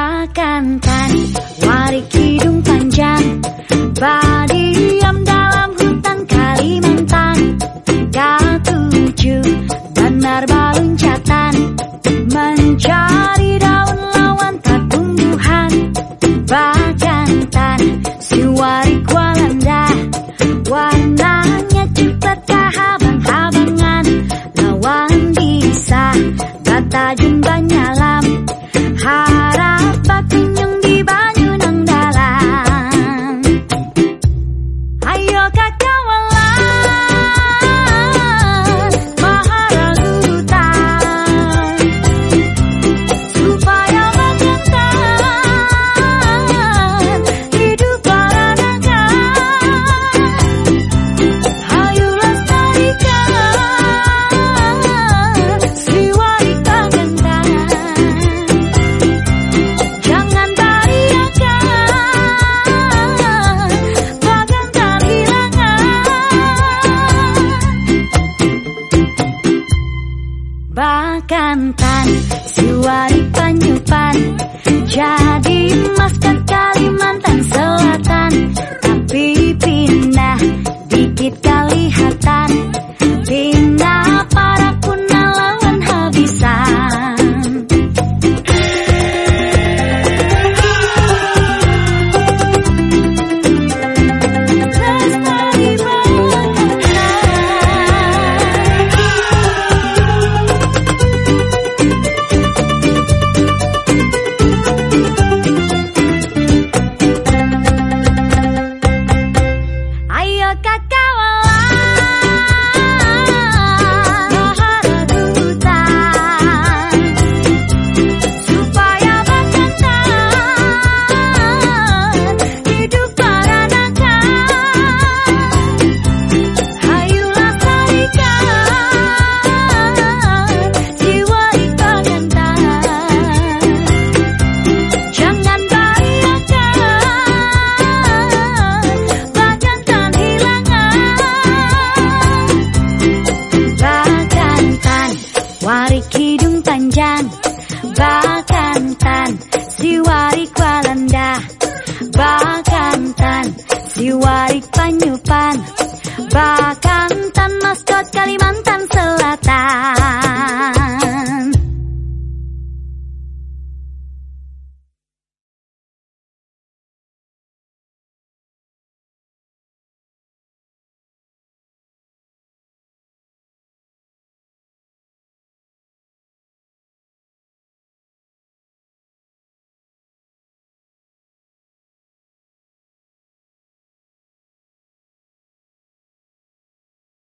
akan tani. Warik hidung panjang Badi diam dalam hutan Kalimantan. K7 Benar baluncatan Mencari daun lawan tak tumbuhan Bahkan Si wari kualanda Warnanya cepat kahabang-habangan Lawan bisa Batajun Bakantan Siwari Panyupan Jadi maskat Kalimantan Selatan Tapi pindah Dikit kalihatan Warik hidung panjang Bakantan Si warik walanda Bakantan Si warik panyupan. Bakantan maskot Kalimantan Selatan